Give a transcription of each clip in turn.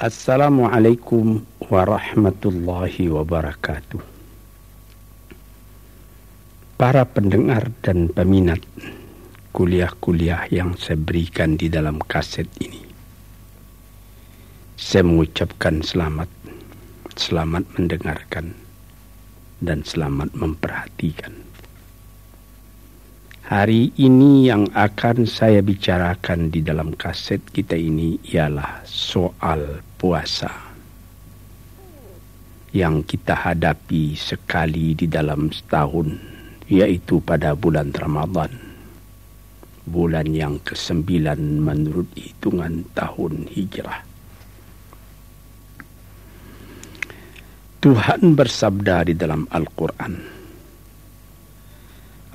Assalamualaikum warahmatullahi wabarakatuh. Para pendengar dan peminat kuliah-kuliah yang saya berikan di dalam kaset ini. Saya mengucapkan selamat, selamat mendengarkan, dan selamat memperhatikan. Hari ini yang akan saya bicarakan di dalam kaset kita ini ialah soal puasa yang kita hadapi sekali di dalam setahun yaitu pada bulan Ramadan. Bulan yang kesembilan menurut hitungan tahun hijrah. Tuhan bersabda di dalam Al-Quran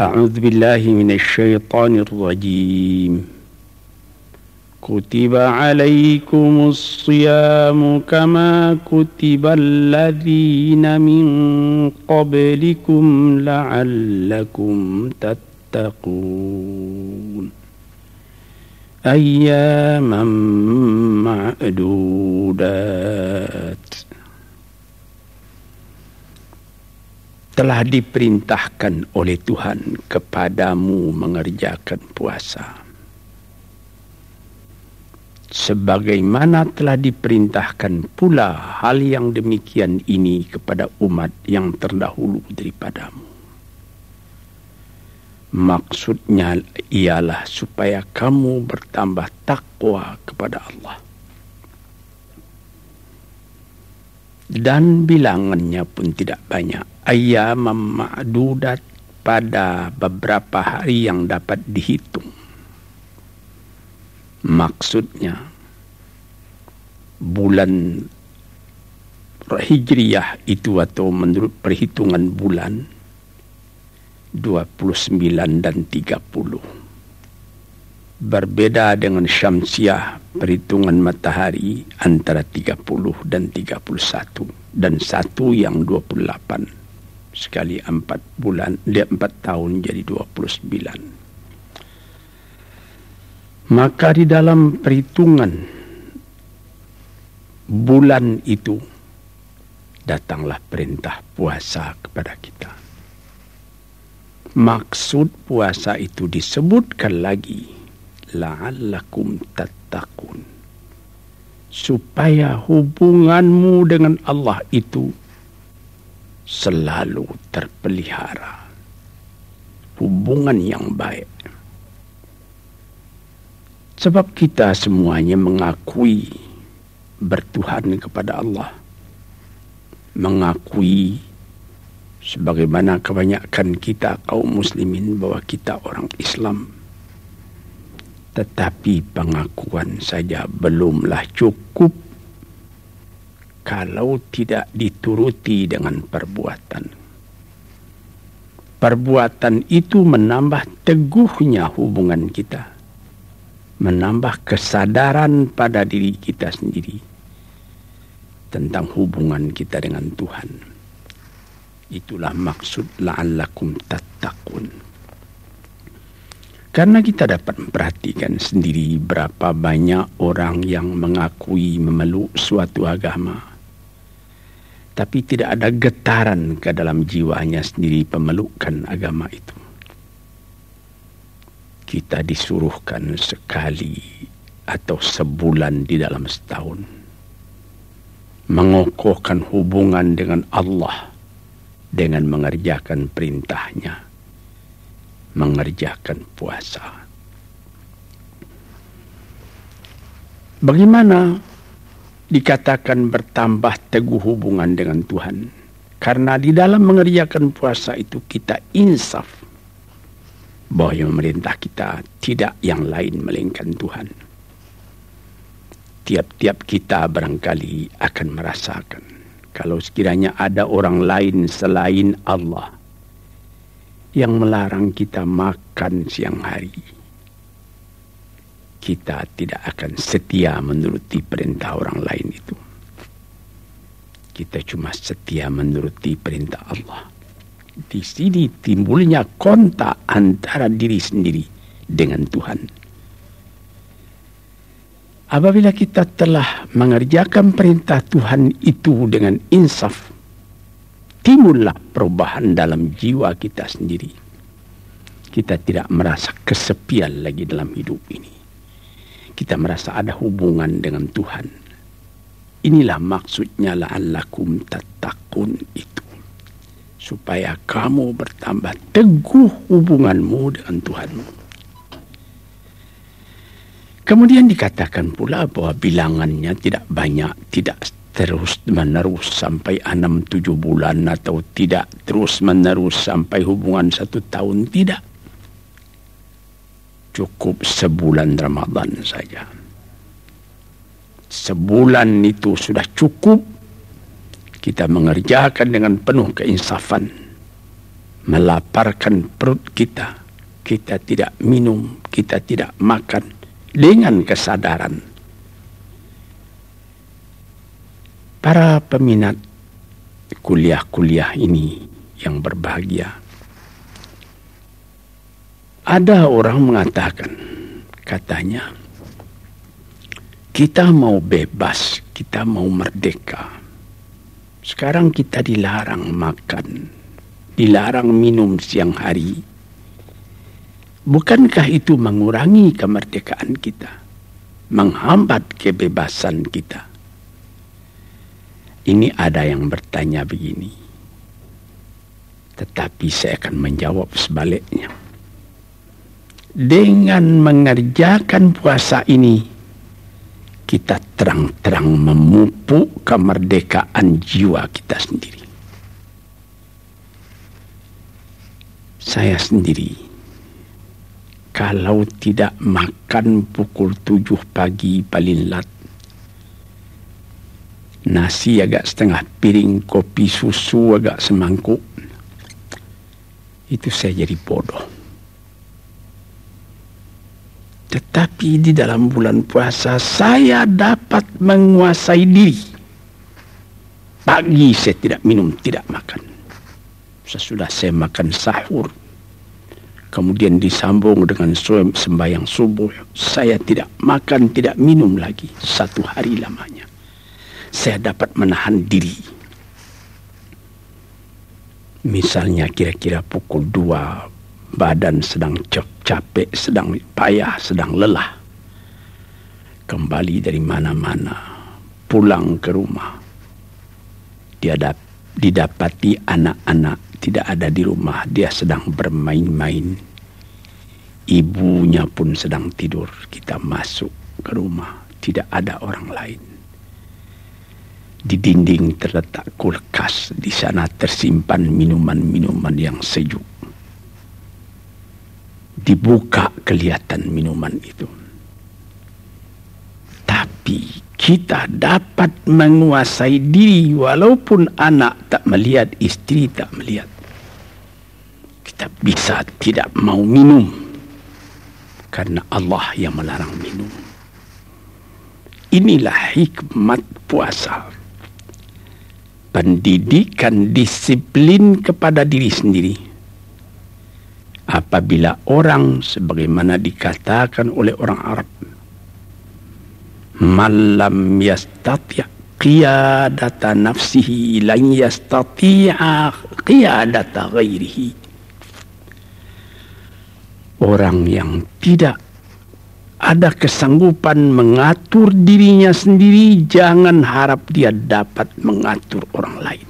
أعوذ بالله من الشيطان الرجيم. كتب عليكم الصيام كما كتب الذين من قبلكم لعلكم تتقون. أياما معدودات. Telah diperintahkan oleh Tuhan kepadamu mengerjakan puasa. Sebagaimana telah diperintahkan pula hal yang demikian ini kepada umat yang terdahulu daripadamu. Maksudnya ialah supaya kamu bertambah takwa kepada Allah. Dan bilangannya pun tidak banyak ayam ma'dudat pada beberapa hari yang dapat dihitung. Maksudnya bulan Hijriyah itu atau menurut perhitungan bulan 29 dan 30. Berbeda dengan Syamsiah perhitungan matahari antara 30 dan 31 dan satu yang 28 sekali empat bulan, dia empat tahun jadi dua puluh sembilan. Maka di dalam perhitungan bulan itu datanglah perintah puasa kepada kita. Maksud puasa itu disebutkan lagi la'allakum tattaqun supaya hubunganmu dengan Allah itu selalu terpelihara hubungan yang baik. Sebab kita semuanya mengakui bertuhan kepada Allah. Mengakui sebagaimana kebanyakan kita kaum muslimin bahwa kita orang Islam. Tetapi pengakuan saja belumlah cukup kalau tidak dituruti dengan perbuatan. Perbuatan itu menambah teguhnya hubungan kita, menambah kesadaran pada diri kita sendiri tentang hubungan kita dengan Tuhan. Itulah maksud la'allakum tattaqun. Karena kita dapat memperhatikan sendiri berapa banyak orang yang mengakui memeluk suatu agama tapi tidak ada getaran ke dalam jiwanya sendiri pemelukkan agama itu. Kita disuruhkan sekali atau sebulan di dalam setahun mengokohkan hubungan dengan Allah dengan mengerjakan perintahnya, mengerjakan puasa. Bagaimana dikatakan bertambah teguh hubungan dengan Tuhan. Karena di dalam mengerjakan puasa itu kita insaf bahwa yang memerintah kita tidak yang lain melainkan Tuhan. Tiap-tiap kita barangkali akan merasakan kalau sekiranya ada orang lain selain Allah yang melarang kita makan siang hari kita tidak akan setia menuruti perintah orang lain itu. Kita cuma setia menuruti perintah Allah. Di sini timbulnya kontak antara diri sendiri dengan Tuhan. Apabila kita telah mengerjakan perintah Tuhan itu dengan insaf, timbullah perubahan dalam jiwa kita sendiri. Kita tidak merasa kesepian lagi dalam hidup ini. Kita merasa ada hubungan dengan Tuhan. Inilah maksudnya la'allakum tattaqun itu. Supaya kamu bertambah teguh hubunganmu dengan Tuhanmu. Kemudian dikatakan pula bahwa bilangannya tidak banyak, tidak terus menerus sampai enam tujuh bulan atau tidak terus menerus sampai hubungan satu tahun, tidak. Cukup sebulan Ramadan saja. Sebulan itu sudah cukup kita mengerjakan dengan penuh keinsafan. Melaparkan perut kita. Kita tidak minum, kita tidak makan dengan kesadaran para peminat kuliah-kuliah ini yang berbahagia. Ada orang mengatakan, katanya, kita mau bebas, kita mau merdeka. Sekarang kita dilarang makan, dilarang minum siang hari, Bukankah itu mengurangi kemerdekaan kita? Menghambat kebebasan kita? Ini ada yang bertanya begini. Tetapi saya akan menjawab sebaliknya. Dengan mengerjakan puasa ini, kita terang-terang memupuk kemerdekaan jiwa kita sendiri. Saya sendiri kalau tidak makan pukul tujuh pagi paling lat. Nasi agak setengah piring, kopi susu agak semangkuk. Itu saya jadi bodoh. Tetapi di dalam bulan puasa saya dapat menguasai diri. Pagi saya tidak minum, tidak makan. Sesudah saya makan sahur, kemudian disambung dengan sembahyang subuh. Saya tidak makan, tidak minum lagi satu hari lamanya. Saya dapat menahan diri. Misalnya kira-kira pukul dua, badan sedang capek, sedang payah, sedang lelah. Kembali dari mana-mana, pulang ke rumah. Dia didapati anak-anak tidak ada di rumah, dia sedang bermain-main. Ibunya pun sedang tidur. Kita masuk ke rumah, tidak ada orang lain. Di dinding terletak kulkas, di sana tersimpan minuman-minuman yang sejuk. Dibuka kelihatan minuman itu. Tapi kita dapat menguasai diri walaupun anak tak melihat, istri tak melihat. Kita bisa tidak mau minum karena Allah yang melarang minum. Inilah hikmat puasa. Pendidikan disiplin kepada diri sendiri. Apabila orang sebagaimana dikatakan oleh orang Arab malam yastati' qiyadata nafsihi lan yastati'a qiyadata ghairihi. Orang yang tidak ada kesanggupan mengatur dirinya sendiri jangan harap dia dapat mengatur orang lain.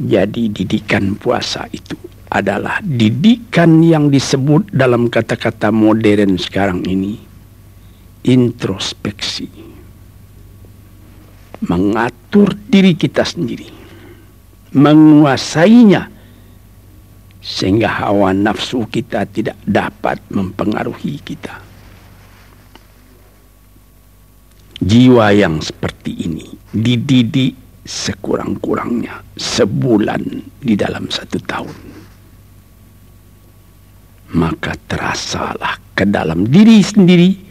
Jadi didikan puasa itu adalah didikan yang disebut dalam kata-kata modern sekarang ini introspeksi, mengatur diri kita sendiri, menguasainya, sehingga hawa nafsu kita tidak dapat mempengaruhi kita. Jiwa yang seperti ini dididik sekurang-kurangnya sebulan di dalam satu tahun. Maka terasalah ke dalam diri sendiri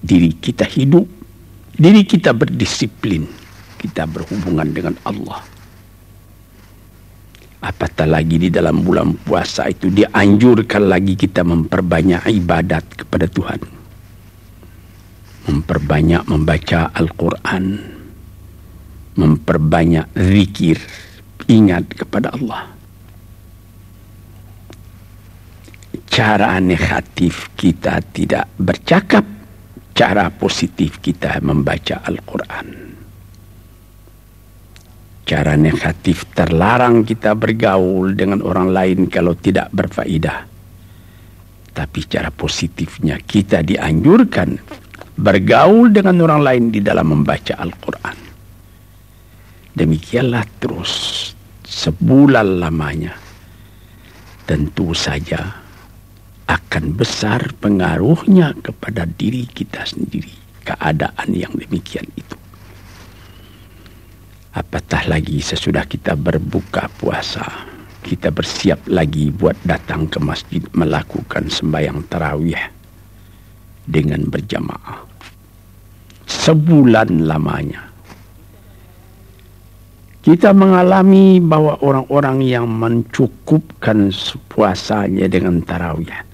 diri kita hidup, diri kita berdisiplin, kita berhubungan dengan Allah. Apatah lagi di dalam bulan puasa itu dianjurkan lagi kita memperbanyak ibadat kepada Tuhan. memperbanyak membaca Al-Quran, memperbanyak zikir, ingat kepada Allah. Cara negatif kita tidak bercakap, cara positif kita membaca Al-Quran. Cara negatif terlarang kita bergaul dengan orang lain kalau tidak berfaedah. Tapi cara positifnya kita dianjurkan bergaul dengan orang lain di dalam membaca Al-Quran. Demikianlah terus sebulan lamanya. Tentu saja akan besar pengaruhnya kepada diri kita sendiri. Keadaan yang demikian itu. Apatah lagi sesudah kita berbuka puasa. Kita bersiap lagi buat datang ke masjid melakukan sembahyang tarawih dengan berjamaah sebulan lamanya. Kita mengalami bahwa orang-orang yang mencukupkan puasanya dengan tarawih.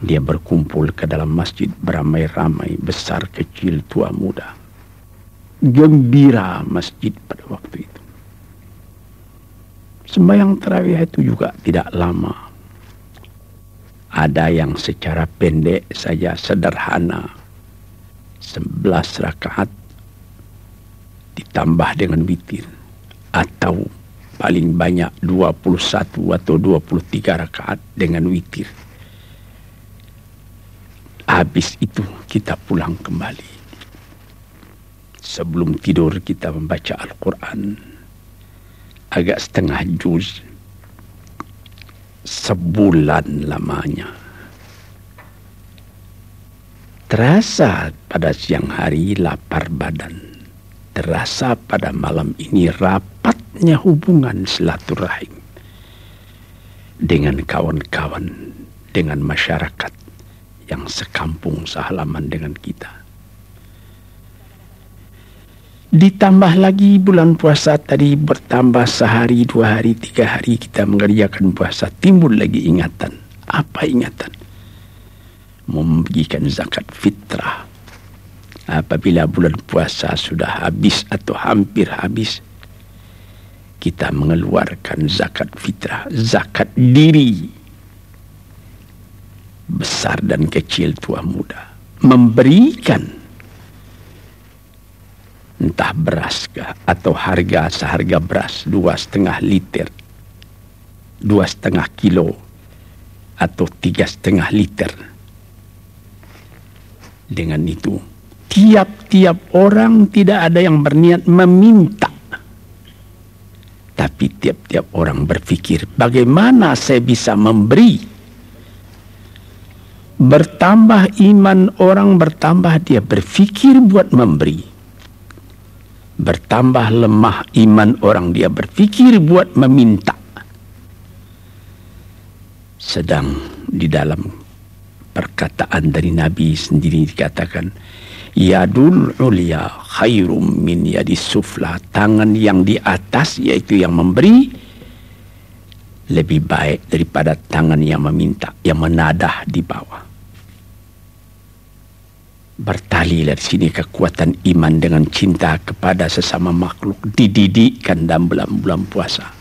Dia berkumpul ke dalam masjid beramai-ramai, besar, kecil, tua, muda. Gembira masjid pada waktu itu. Sembayang tarawih itu juga tidak lama. Ada yang secara pendek saja sederhana 11 rakaat ditambah dengan witir atau paling banyak 21 atau 23 rakaat dengan witir. Habis itu kita pulang kembali. Sebelum tidur kita membaca Al-Quran. Agak setengah juz. Sebulan lamanya. Terasa pada siang hari lapar badan. Terasa pada malam ini rapatnya hubungan silaturahim dengan kawan-kawan, dengan masyarakat yang sekampung sehalaman dengan kita. Ditambah lagi bulan puasa tadi bertambah sehari, dua hari, tiga hari kita mengerjakan puasa. Timbul lagi ingatan. Apa ingatan? memberikan zakat fitrah. Apabila bulan puasa sudah habis atau hampir habis, kita mengeluarkan zakat fitrah, zakat diri. Besar dan kecil tua muda. Memberikan entah beras kah, atau harga seharga beras dua setengah liter, dua setengah kilo, atau tiga setengah liter dengan itu, tiap-tiap orang tidak ada yang berniat meminta. Tapi tiap-tiap orang berpikir, bagaimana saya bisa memberi? Bertambah iman orang bertambah dia berpikir buat memberi. Bertambah lemah iman orang dia berpikir buat meminta. Sedang di dalam perkataan dari Nabi sendiri dikatakan Yadul ulia khairum min yadis sufla Tangan yang di atas yaitu yang memberi Lebih baik daripada tangan yang meminta Yang menadah di bawah Bertali dari sini kekuatan iman dengan cinta kepada sesama makhluk Dididikkan dalam bulan-bulan puasa.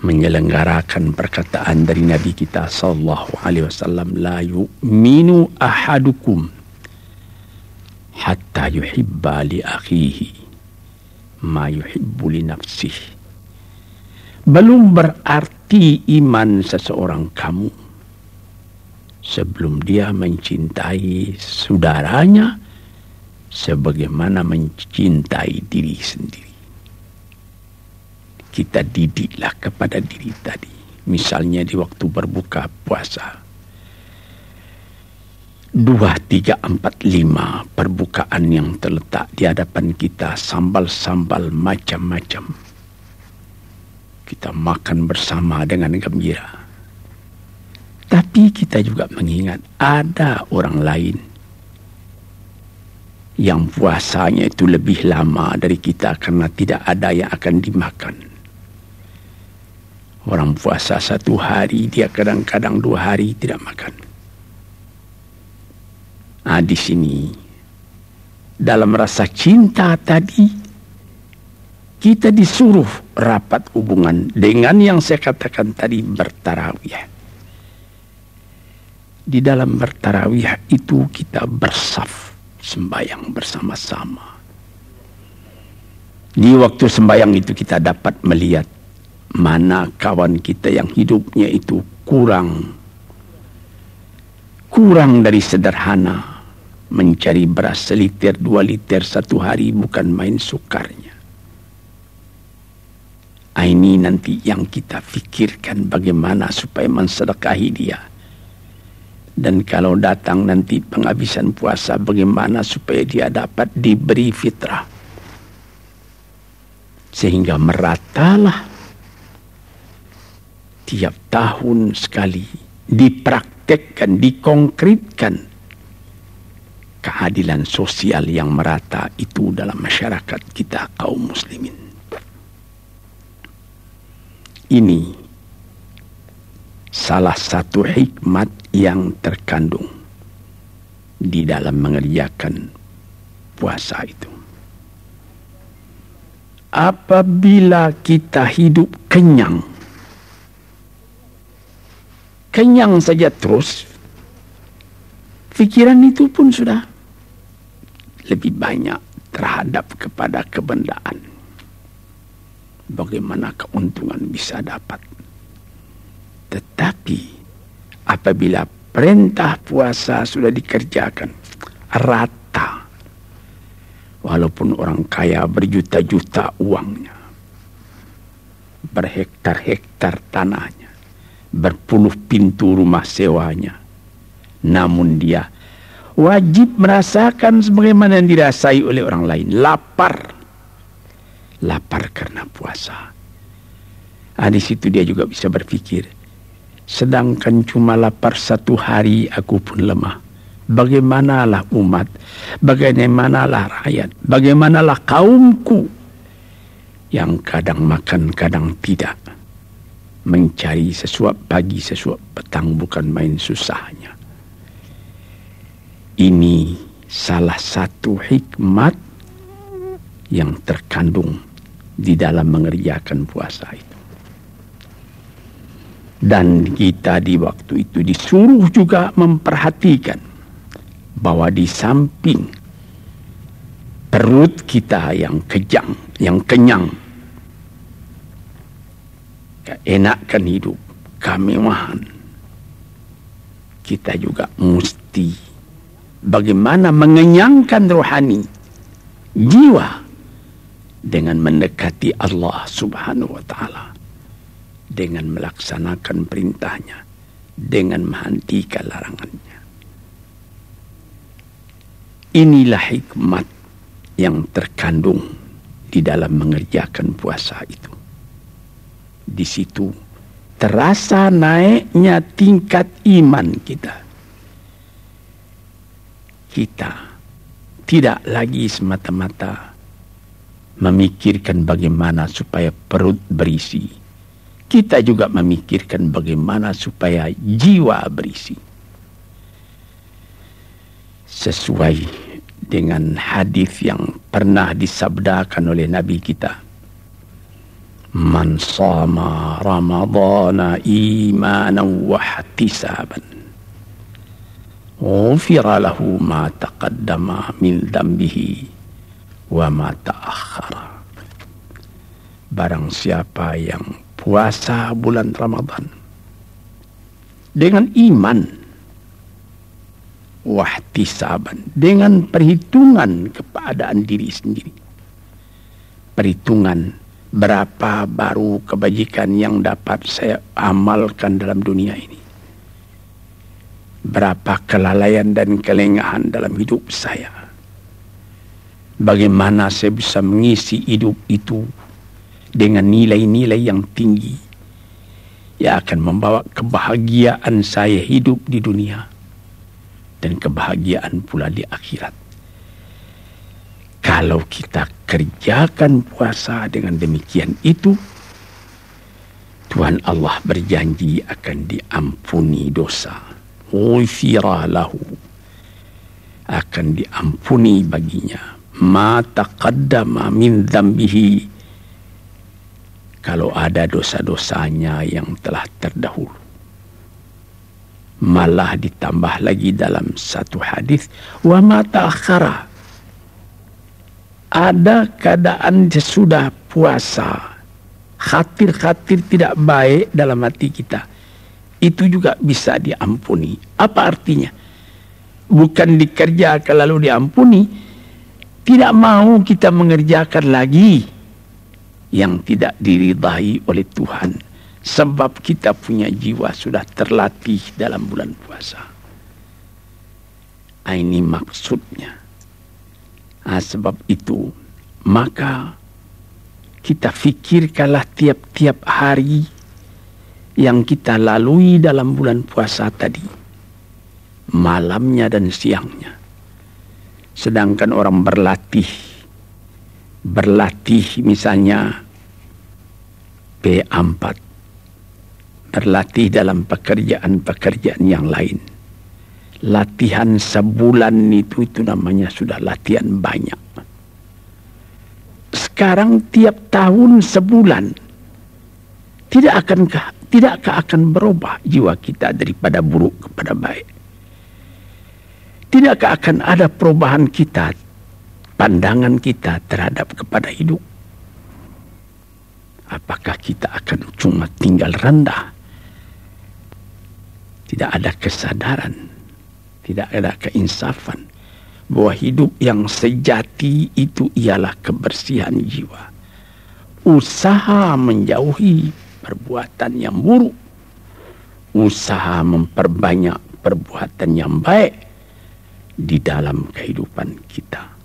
Menyelenggarakan perkataan dari Nabi kita sallallahu alaihi wasallam la yu'minu ahadukum hatta yuhibba li akhihi ma yuhibbu li nafsihi. Belum berarti iman seseorang kamu sebelum dia mencintai saudaranya sebagaimana mencintai diri sendiri kita didiklah kepada diri tadi. Misalnya di waktu berbuka puasa. Dua, tiga, empat, lima perbukaan yang terletak di hadapan kita. Sambal-sambal macam-macam. Kita makan bersama dengan gembira. Tapi kita juga mengingat ada orang lain yang puasanya itu lebih lama dari kita karena tidak ada yang akan dimakan. Orang puasa satu hari, dia kadang-kadang dua hari tidak makan. Ah, di sini dalam rasa cinta tadi kita disuruh rapat hubungan dengan yang saya katakan tadi bertarawih. Di dalam bertarawih itu kita bersaf sembahyang bersama-sama. Di waktu sembahyang itu kita dapat melihat mana kawan kita yang hidupnya itu kurang kurang dari sederhana mencari beras seliter dua liter satu hari bukan main sukarnya. Ini nanti yang kita fikirkan bagaimana supaya mensedekahi dia. Dan kalau datang nanti penghabisan puasa bagaimana supaya dia dapat diberi fitrah. Sehingga meratalah tiap tahun sekali dipraktekkan, dikonkretkan keadilan sosial yang merata itu dalam masyarakat kita kaum muslimin. Ini salah satu hikmat yang terkandung di dalam mengerjakan puasa itu. Apabila kita hidup kenyang, kenyang saja terus, pikiran itu pun sudah lebih banyak terhadap kepada kebendaan bagaimana keuntungan bisa dapat. Tetapi apabila perintah puasa sudah dikerjakan rata, walaupun orang kaya berjuta-juta uangnya, berhektar-hektar tanahnya, berpuluh pintu rumah sewanya, namun dia wajib merasakan sebagaimana yang dirasai oleh orang lain, lapar. Lapar karena puasa. Ah, di situ dia juga bisa berpikir, sedangkan cuma lapar satu hari aku pun lemah. Bagaimanalah umat, bagaimanalah rakyat, bagaimanalah kaumku yang kadang makan, kadang tidak. Mencari sesuap pagi, sesuap petang bukan main susahnya. Ini salah satu hikmat yang terkandung di dalam mengerjakan puasa itu. Dan kita di waktu itu disuruh juga memperhatikan bahwa di samping perut kita yang kejang, yang kenyang, keenakan hidup, kemewahan, kita juga mesti bagaimana mengenyangkan rohani jiwa dengan mendekati Allah Subhanahu wa taala dengan melaksanakan perintahnya dengan menghentikan larangannya. Inilah hikmat yang terkandung di dalam mengerjakan puasa itu. Di situ terasa naiknya tingkat iman kita. Kita tidak lagi semata-mata memikirkan bagaimana supaya perut berisi. Kita juga memikirkan bagaimana supaya jiwa berisi. Sesuai dengan hadis yang pernah disabdakan oleh Nabi kita. Man sama Ramadana imanan wa ihtisaban. Ghufira lahu ma taqaddama min dambihi wa ma ta'akhara. Barang siapa yang puasa bulan Ramadan dengan iman wahtisaban dengan perhitungan kepadaan diri sendiri. Perhitungan berapa baru kebajikan yang dapat saya amalkan dalam dunia ini. Berapa kelalaian dan kelengahan dalam hidup saya Bagaimana saya bisa mengisi hidup itu dengan nilai-nilai yang tinggi yang akan membawa kebahagiaan saya hidup di dunia dan kebahagiaan pula di akhirat. Kalau kita kerjakan puasa dengan demikian itu, Tuhan Allah berjanji akan diampuni dosa. Ghufira lahu akan diampuni baginya ma taqaddama min dzambihi kalau ada dosa-dosanya yang telah terdahulu. Malah ditambah lagi dalam satu hadis wa ma ta'akhara ada keadaan sesudah puasa khatir-khatir tidak baik dalam hati kita. Itu juga bisa diampuni. Apa artinya? Bukan dikerjakan lalu diampuni tidak mau kita mengerjakan lagi yang tidak diridai oleh Tuhan sebab kita punya jiwa sudah terlatih dalam bulan puasa. Ah, ini maksudnya. Nah, sebab itu maka kita fikirkanlah tiap-tiap hari yang kita lalui dalam bulan puasa tadi. Malamnya dan siangnya Sedangkan orang berlatih, berlatih misalnya P4, berlatih dalam pekerjaan-pekerjaan yang lain. Latihan sebulan itu itu namanya sudah latihan banyak. Sekarang tiap tahun sebulan tidak akan tidakkah akan berubah jiwa kita daripada buruk kepada baik. Tidakkah akan ada perubahan kita, pandangan kita terhadap kepada hidup? Apakah kita akan cuma tinggal rendah? Tidak ada kesadaran, tidak ada keinsafan bahwa hidup yang sejati itu ialah kebersihan jiwa. Usaha menjauhi perbuatan yang buruk, usaha memperbanyak perbuatan yang baik di dalam kehidupan kita.